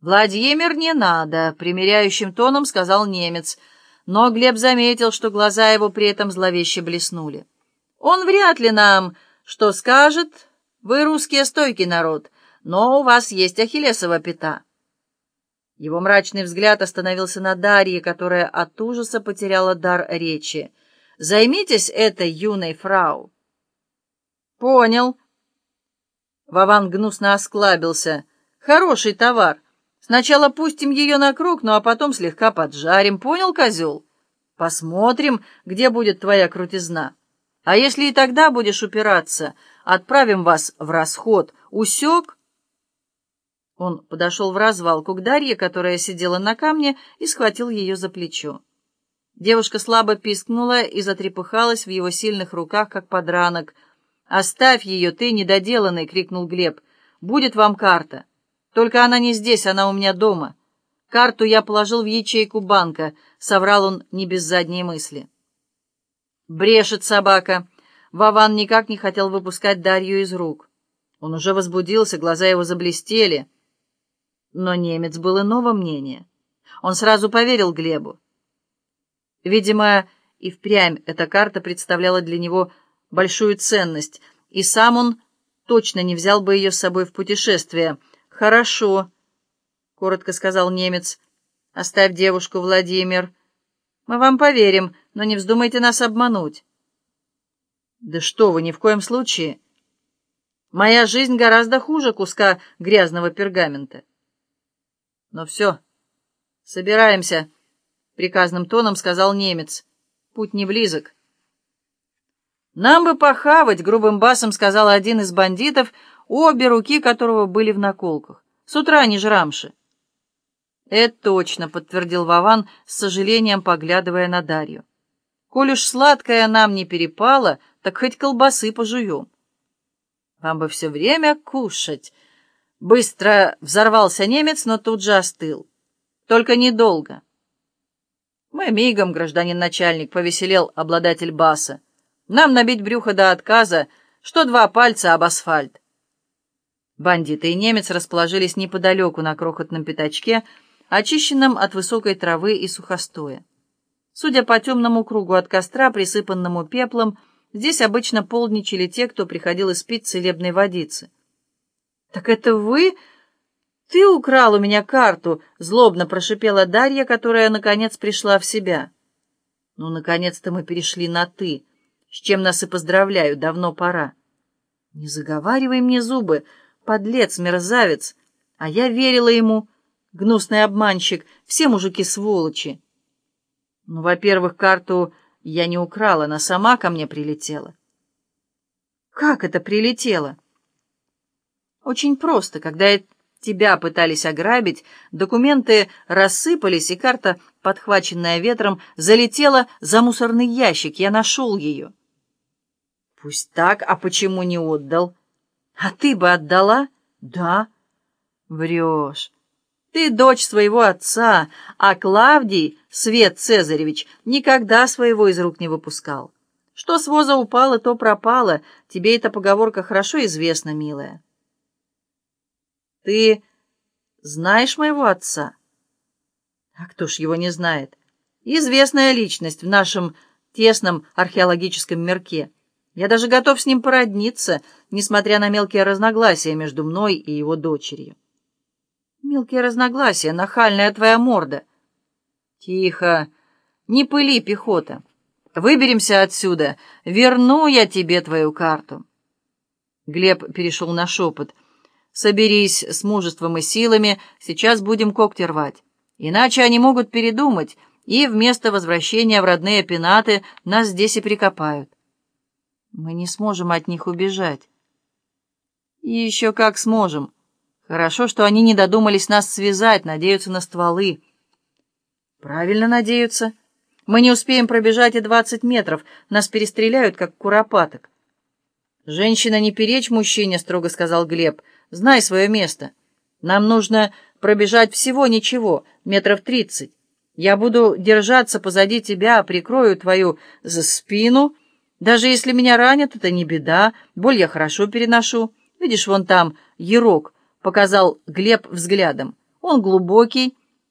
«Владимир, не надо», — примиряющим тоном сказал немец, но Глеб заметил, что глаза его при этом зловеще блеснули. «Он вряд ли нам что скажет. Вы русские стойкий народ, но у вас есть ахиллесова пята». Его мрачный взгляд остановился на Дарье, которая от ужаса потеряла дар речи. «Займитесь этой юной фрау». «Понял». Вован гнусно осклабился. «Хороший товар». Сначала пустим ее на круг, ну а потом слегка поджарим. Понял, козел? Посмотрим, где будет твоя крутизна. А если и тогда будешь упираться, отправим вас в расход. Усек?» Он подошел в развалку к Дарье, которая сидела на камне, и схватил ее за плечо. Девушка слабо пискнула и затрепыхалась в его сильных руках, как подранок. «Оставь ее, ты недоделанный!» — крикнул Глеб. «Будет вам карта!» Только она не здесь, она у меня дома. Карту я положил в ячейку банка, соврал он не без задней мысли. Брешет собака. Вован никак не хотел выпускать Дарью из рук. Он уже возбудился, глаза его заблестели. Но немец был иного мнения. Он сразу поверил Глебу. Видимо, и впрямь эта карта представляла для него большую ценность, и сам он точно не взял бы ее с собой в путешествие — «Хорошо», — коротко сказал немец. «Оставь девушку, Владимир. Мы вам поверим, но не вздумайте нас обмануть». «Да что вы, ни в коем случае. Моя жизнь гораздо хуже куска грязного пергамента». «Ну все, собираемся», — приказным тоном сказал немец. «Путь не близок». «Нам бы похавать», — грубым басом сказал один из бандитов, обе руки которого были в наколках. С утра не жрамши. «Это точно», — подтвердил Вован, с сожалением поглядывая на Дарью. «Коль уж сладкое нам не перепало, так хоть колбасы пожуем». «Вам бы все время кушать». Быстро взорвался немец, но тут же остыл. «Только недолго». «Мы мигом, гражданин начальник», — повеселел обладатель баса. «Нам набить брюхо до отказа, что два пальца об асфальт». Бандиты и немец расположились неподалеку на крохотном пятачке, очищенном от высокой травы и сухостоя. Судя по темному кругу от костра, присыпанному пеплом, здесь обычно полдничали те, кто приходил испить целебной водицы. «Так это вы? Ты украл у меня карту!» — злобно прошипела Дарья, которая, наконец, пришла в себя. «Ну, наконец-то мы перешли на «ты», с чем нас и поздравляю, давно пора». «Не заговаривай мне зубы!» Подлец, мерзавец. А я верила ему. Гнусный обманщик. Все мужики сволочи. Ну, во-первых, карту я не украла, она сама ко мне прилетела. Как это прилетела? Очень просто. Когда тебя пытались ограбить, документы рассыпались, и карта, подхваченная ветром, залетела за мусорный ящик. Я нашел ее. Пусть так, а почему не отдал? А ты бы отдала? Да. Врешь. Ты дочь своего отца, а Клавдий, Свет Цезаревич, никогда своего из рук не выпускал. Что с воза упало, то пропало. Тебе эта поговорка хорошо известна, милая. Ты знаешь моего отца? А кто ж его не знает? Известная личность в нашем тесном археологическом мирке — я даже готов с ним породниться, несмотря на мелкие разногласия между мной и его дочерью. Мелкие разногласия, нахальная твоя морда. Тихо, не пыли, пехота. Выберемся отсюда, верну я тебе твою карту. Глеб перешел на шепот. Соберись с мужеством и силами, сейчас будем когти рвать. Иначе они могут передумать, и вместо возвращения в родные пенаты нас здесь и прикопают. Мы не сможем от них убежать. И еще как сможем. Хорошо, что они не додумались нас связать, надеются на стволы. Правильно надеются. Мы не успеем пробежать и двадцать метров, нас перестреляют, как куропаток. «Женщина, не перечь мужчине», — строго сказал Глеб. «Знай свое место. Нам нужно пробежать всего ничего, метров тридцать. Я буду держаться позади тебя, прикрою твою за спину». Даже если меня ранят, это не беда, боль я хорошо переношу. Видишь, вон там, ерок, — показал Глеб взглядом. Он глубокий,